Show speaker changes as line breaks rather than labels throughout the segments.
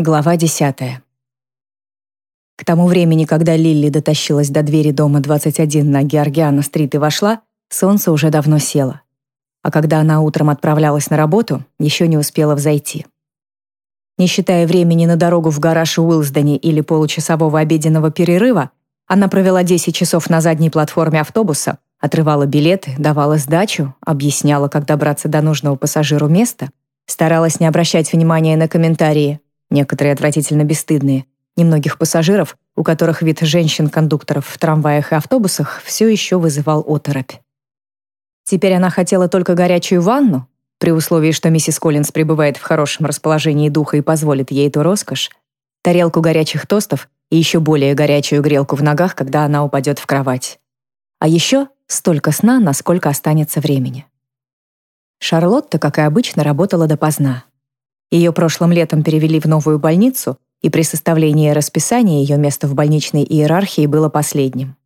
Глава десятая. К тому времени, когда Лилли дотащилась до двери дома 21 на Георгиана-стрит и вошла, солнце уже давно село. А когда она утром отправлялась на работу, еще не успела взойти. Не считая времени на дорогу в гараж Уилсдоне или получасового обеденного перерыва, она провела 10 часов на задней платформе автобуса, отрывала билеты, давала сдачу, объясняла, как добраться до нужного пассажиру места, старалась не обращать внимания на комментарии, некоторые отвратительно бесстыдные, немногих пассажиров, у которых вид женщин-кондукторов в трамваях и автобусах все еще вызывал оторопь. Теперь она хотела только горячую ванну, при условии, что миссис Коллинз пребывает в хорошем расположении духа и позволит ей эту роскошь, тарелку горячих тостов и еще более горячую грелку в ногах, когда она упадет в кровать. А еще столько сна, насколько останется времени. Шарлотта, как и обычно, работала допоздна. Ее прошлым летом перевели в новую больницу, и при составлении расписания ее место в больничной иерархии было последним.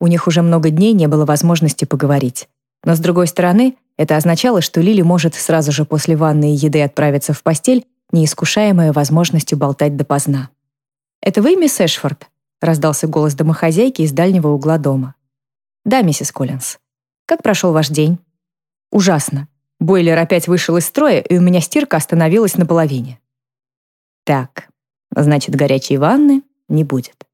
У них уже много дней не было возможности поговорить. Но, с другой стороны, это означало, что Лили может сразу же после ванны и еды отправиться в постель, не искушаемая возможностью болтать допоздна. «Это вы, мисс Эшфорд?» — раздался голос домохозяйки из дальнего угла дома. «Да, миссис Коллинз. Как прошел ваш день?» «Ужасно. Бойлер опять вышел из строя, и у меня стирка остановилась наполовине. Так, значит, горячей ванны не будет.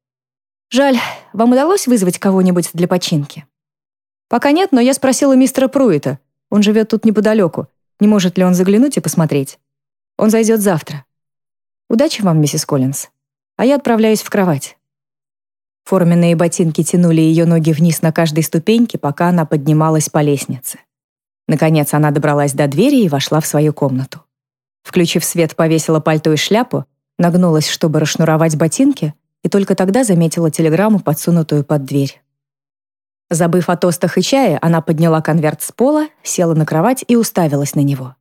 Жаль, вам удалось вызвать кого-нибудь для починки? Пока нет, но я спросила мистера Пруита. Он живет тут неподалеку. Не может ли он заглянуть и посмотреть? Он зайдет завтра. Удачи вам, миссис Коллинз. А я отправляюсь в кровать. Форменные ботинки тянули ее ноги вниз на каждой ступеньке, пока она поднималась по лестнице. Наконец она добралась до двери и вошла в свою комнату. Включив свет, повесила пальто и шляпу, нагнулась, чтобы расшнуровать ботинки, и только тогда заметила телеграмму, подсунутую под дверь. Забыв о тостах и чае, она подняла конверт с пола, села на кровать и уставилась на него.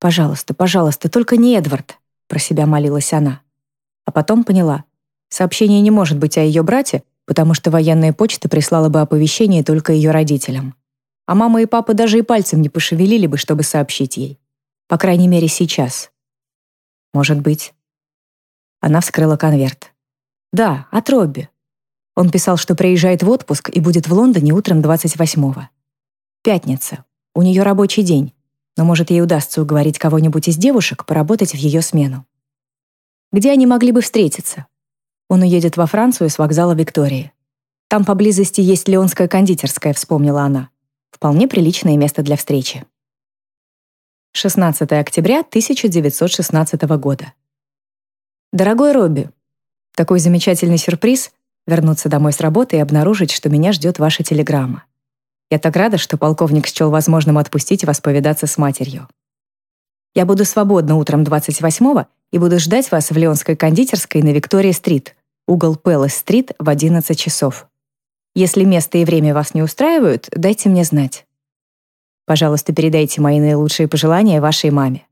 «Пожалуйста, пожалуйста, только не Эдвард», — про себя молилась она. А потом поняла. Сообщение не может быть о ее брате, потому что военная почта прислала бы оповещение только ее родителям а мама и папа даже и пальцем не пошевелили бы, чтобы сообщить ей. По крайней мере, сейчас. Может быть. Она вскрыла конверт. Да, от Робби. Он писал, что приезжает в отпуск и будет в Лондоне утром 28-го. Пятница. У нее рабочий день, но, может, ей удастся уговорить кого-нибудь из девушек поработать в ее смену. Где они могли бы встретиться? Он уедет во Францию с вокзала Виктории. Там поблизости есть Леонская кондитерская, вспомнила она. Вполне приличное место для встречи. 16 октября 1916 года. Дорогой Робби, такой замечательный сюрприз — вернуться домой с работы и обнаружить, что меня ждет ваша телеграмма. Я так рада, что полковник счел возможным отпустить вас повидаться с матерью. Я буду свободна утром 28-го и буду ждать вас в Леонской кондитерской на Виктория-стрит, угол Пэлас-стрит в 11 часов. Если место и время вас не устраивают, дайте мне знать. Пожалуйста, передайте мои наилучшие пожелания вашей маме.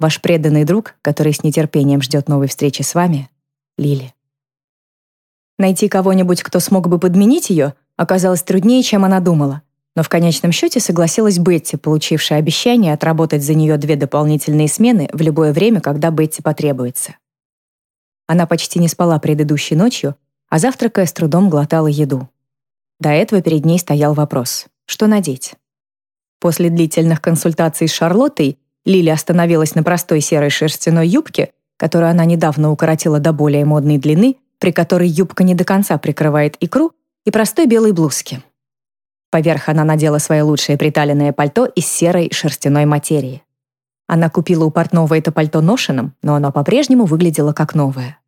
Ваш преданный друг, который с нетерпением ждет новой встречи с вами, Лили. Найти кого-нибудь, кто смог бы подменить ее, оказалось труднее, чем она думала. Но в конечном счете согласилась Бетти, получившая обещание отработать за нее две дополнительные смены в любое время, когда Бетти потребуется. Она почти не спала предыдущей ночью, а завтракая с трудом глотала еду. До этого перед ней стоял вопрос — что надеть? После длительных консультаций с Шарлоттой Лили остановилась на простой серой шерстяной юбке, которую она недавно укоротила до более модной длины, при которой юбка не до конца прикрывает икру, и простой белой блузке. Поверх она надела свое лучшее приталенное пальто из серой шерстяной материи. Она купила у портного это пальто ношеным, но оно по-прежнему выглядело как новое.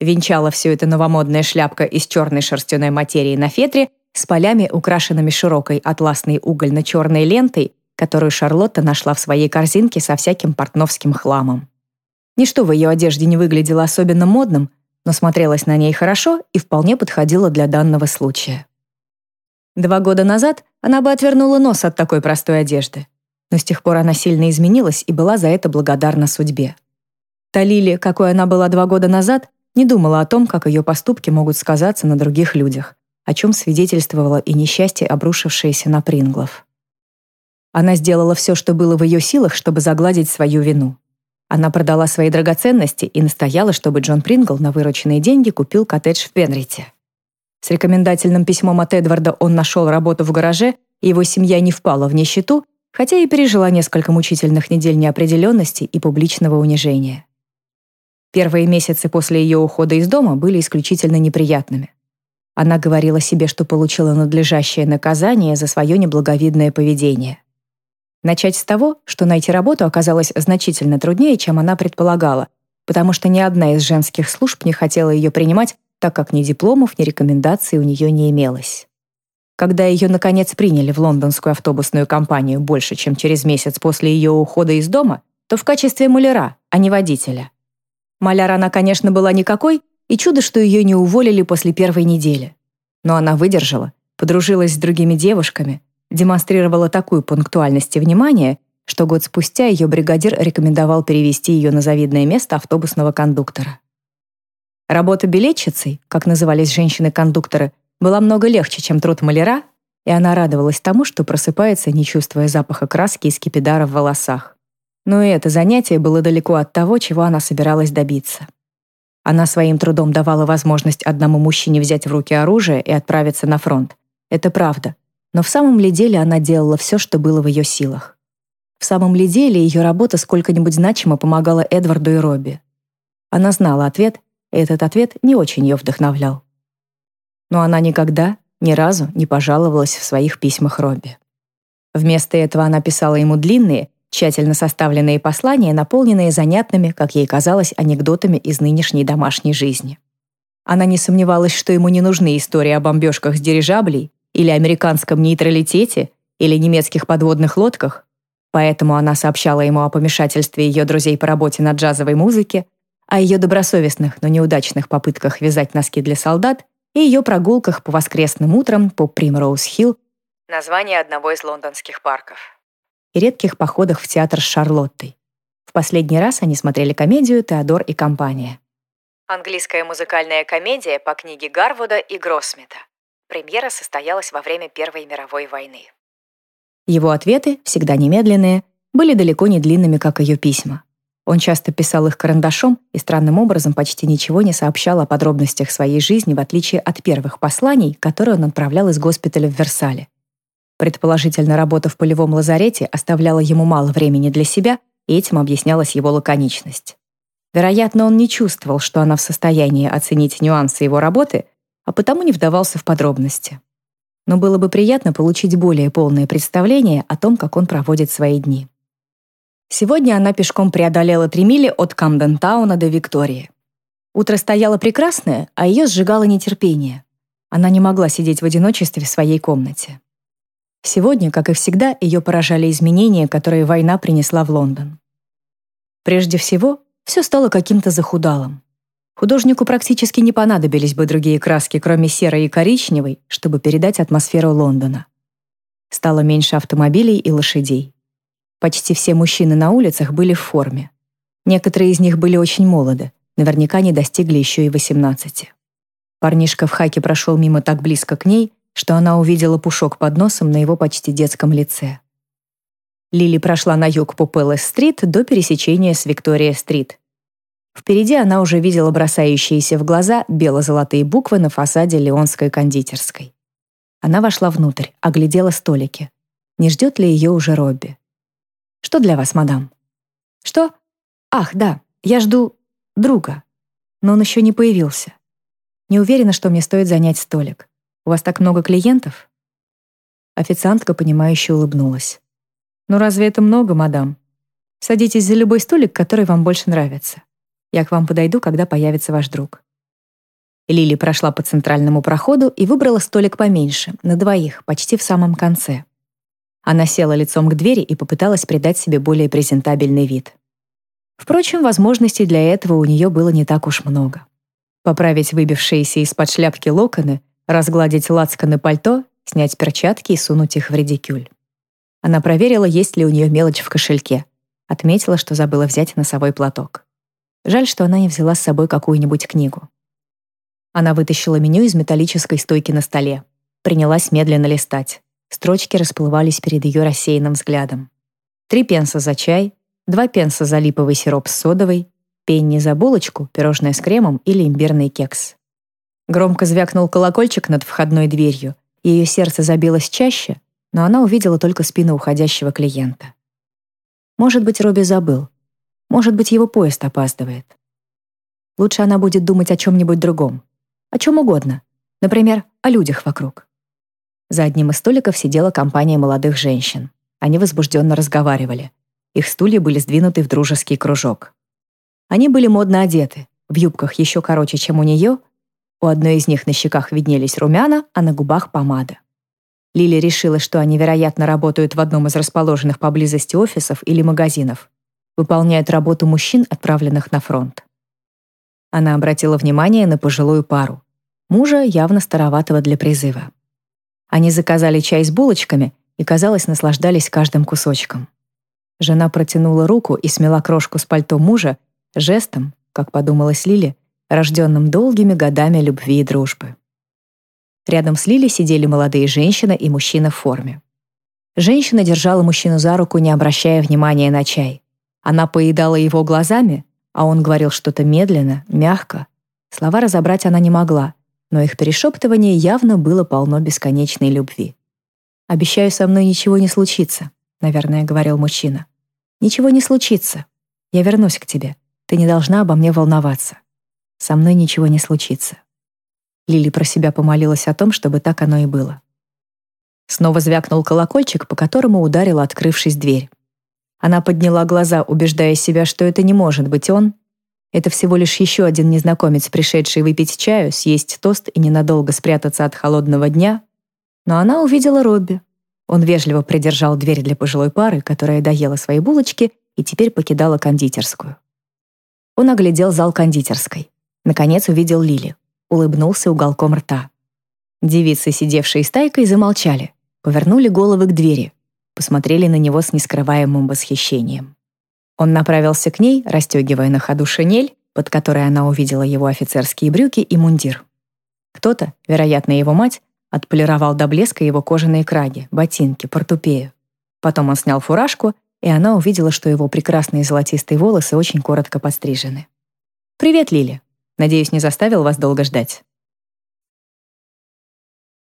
Венчала все это новомодная шляпка из черной шерстяной материи на фетре с полями, украшенными широкой атласной угольно-черной лентой, которую Шарлотта нашла в своей корзинке со всяким портновским хламом. Ничто в ее одежде не выглядело особенно модным, но смотрелось на ней хорошо и вполне подходило для данного случая. Два года назад она бы отвернула нос от такой простой одежды, но с тех пор она сильно изменилась и была за это благодарна судьбе. Та Лили, какой она была два года назад, не думала о том, как ее поступки могут сказаться на других людях, о чем свидетельствовало и несчастье, обрушившееся на Принглов. Она сделала все, что было в ее силах, чтобы загладить свою вину. Она продала свои драгоценности и настояла, чтобы Джон Прингл на вырученные деньги купил коттедж в Пенрите. С рекомендательным письмом от Эдварда он нашел работу в гараже, и его семья не впала в нищету, хотя и пережила несколько мучительных недель неопределенности и публичного унижения. Первые месяцы после ее ухода из дома были исключительно неприятными. Она говорила себе, что получила надлежащее наказание за свое неблаговидное поведение. Начать с того, что найти работу оказалось значительно труднее, чем она предполагала, потому что ни одна из женских служб не хотела ее принимать, так как ни дипломов, ни рекомендаций у нее не имелось. Когда ее, наконец, приняли в лондонскую автобусную компанию больше, чем через месяц после ее ухода из дома, то в качестве маляра, а не водителя. Маляр она, конечно, была никакой, и чудо, что ее не уволили после первой недели. Но она выдержала, подружилась с другими девушками, демонстрировала такую пунктуальность и внимание, что год спустя ее бригадир рекомендовал перевести ее на завидное место автобусного кондуктора. Работа билетчицей, как назывались женщины-кондукторы, была много легче, чем труд маляра, и она радовалась тому, что просыпается, не чувствуя запаха краски и скипидара в волосах. Но и это занятие было далеко от того, чего она собиралась добиться. Она своим трудом давала возможность одному мужчине взять в руки оружие и отправиться на фронт. Это правда. Но в самом ли деле она делала все, что было в ее силах? В самом ли деле ее работа сколько-нибудь значимо помогала Эдварду и Робби? Она знала ответ, и этот ответ не очень ее вдохновлял. Но она никогда, ни разу не пожаловалась в своих письмах Робби. Вместо этого она писала ему длинные, тщательно составленные послания, наполненные занятными, как ей казалось, анекдотами из нынешней домашней жизни. Она не сомневалась, что ему не нужны истории о бомбежках с дирижаблей или американском нейтралитете или немецких подводных лодках, поэтому она сообщала ему о помешательстве ее друзей по работе на джазовой музыке, о ее добросовестных, но неудачных попытках вязать носки для солдат и ее прогулках по воскресным утрам по Примроуз-Хилл, название одного из лондонских парков и редких походах в театр с Шарлоттой. В последний раз они смотрели комедию «Теодор и компания». Английская музыкальная комедия по книге Гарвуда и Гроссмита. Премьера состоялась во время Первой мировой войны. Его ответы, всегда немедленные, были далеко не длинными, как ее письма. Он часто писал их карандашом и странным образом почти ничего не сообщал о подробностях своей жизни, в отличие от первых посланий, которые он отправлял из госпиталя в Версале. Предположительно, работа в полевом лазарете оставляла ему мало времени для себя, и этим объяснялась его лаконичность. Вероятно, он не чувствовал, что она в состоянии оценить нюансы его работы, а потому не вдавался в подробности. Но было бы приятно получить более полное представление о том, как он проводит свои дни. Сегодня она пешком преодолела три мили от Камден-тауна до Виктории. Утро стояло прекрасное, а ее сжигало нетерпение. Она не могла сидеть в одиночестве в своей комнате. Сегодня, как и всегда, ее поражали изменения, которые война принесла в Лондон. Прежде всего, все стало каким-то захудалым. Художнику практически не понадобились бы другие краски, кроме серой и коричневой, чтобы передать атмосферу Лондона. Стало меньше автомобилей и лошадей. Почти все мужчины на улицах были в форме. Некоторые из них были очень молоды, наверняка не достигли еще и 18. Парнишка в хаке прошел мимо так близко к ней, что она увидела пушок под носом на его почти детском лице. Лили прошла на юг по Пэлэс-стрит до пересечения с Виктория-стрит. Впереди она уже видела бросающиеся в глаза бело-золотые буквы на фасаде Леонской кондитерской. Она вошла внутрь, оглядела столики. Не ждет ли ее уже Робби? «Что для вас, мадам?» «Что? Ах, да, я жду друга. Но он еще не появился. Не уверена, что мне стоит занять столик. У вас так много клиентов?» Официантка, понимающе улыбнулась. «Ну разве это много, мадам? Садитесь за любой столик, который вам больше нравится. Я к вам подойду, когда появится ваш друг». Лили прошла по центральному проходу и выбрала столик поменьше, на двоих, почти в самом конце. Она села лицом к двери и попыталась придать себе более презентабельный вид. Впрочем, возможностей для этого у нее было не так уж много. Поправить выбившиеся из-под шляпки локоны, разгладить лацканы пальто, снять перчатки и сунуть их в редикюль. Она проверила, есть ли у нее мелочь в кошельке. Отметила, что забыла взять носовой платок. Жаль, что она не взяла с собой какую-нибудь книгу. Она вытащила меню из металлической стойки на столе. Принялась медленно листать. Строчки расплывались перед ее рассеянным взглядом. Три пенса за чай, два пенса за липовый сироп с содовой, пенни за булочку, пирожное с кремом или имбирный кекс. Громко звякнул колокольчик над входной дверью, ее сердце забилось чаще, но она увидела только спину уходящего клиента. Может быть, Робби забыл. Может быть, его поезд опаздывает. Лучше она будет думать о чем-нибудь другом. О чем угодно. Например, о людях вокруг. За одним из столиков сидела компания молодых женщин. Они возбужденно разговаривали. Их стулья были сдвинуты в дружеский кружок. Они были модно одеты, в юбках еще короче, чем у нее. У одной из них на щеках виднелись румяна, а на губах помада. Лили решила, что они, вероятно, работают в одном из расположенных поблизости офисов или магазинов, выполняют работу мужчин, отправленных на фронт. Она обратила внимание на пожилую пару. Мужа явно староватого для призыва. Они заказали чай с булочками и, казалось, наслаждались каждым кусочком. Жена протянула руку и смела крошку с пальто мужа жестом, как подумалась Лили, рожденным долгими годами любви и дружбы. Рядом с Лили сидели молодые женщина и мужчина в форме. Женщина держала мужчину за руку, не обращая внимания на чай. Она поедала его глазами, а он говорил что-то медленно, мягко. Слова разобрать она не могла, но их перешептывание явно было полно бесконечной любви. «Обещаю, со мной ничего не случится», — наверное, говорил мужчина. «Ничего не случится. Я вернусь к тебе. Ты не должна обо мне волноваться. Со мной ничего не случится». Лили про себя помолилась о том, чтобы так оно и было. Снова звякнул колокольчик, по которому ударила открывшись дверь. Она подняла глаза, убеждая себя, что это не может быть он. Это всего лишь еще один незнакомец, пришедший выпить чаю, съесть тост и ненадолго спрятаться от холодного дня. Но она увидела Робби. Он вежливо придержал дверь для пожилой пары, которая доела свои булочки и теперь покидала кондитерскую. Он оглядел зал кондитерской. Наконец увидел Лили улыбнулся уголком рта. Девицы, сидевшие стайкой, замолчали, повернули головы к двери, посмотрели на него с нескрываемым восхищением. Он направился к ней, расстегивая на ходу шинель, под которой она увидела его офицерские брюки и мундир. Кто-то, вероятно, его мать, отполировал до блеска его кожаные краги, ботинки, портупею. Потом он снял фуражку, и она увидела, что его прекрасные золотистые волосы очень коротко подстрижены. «Привет, Лили!» Надеюсь, не заставил вас долго ждать.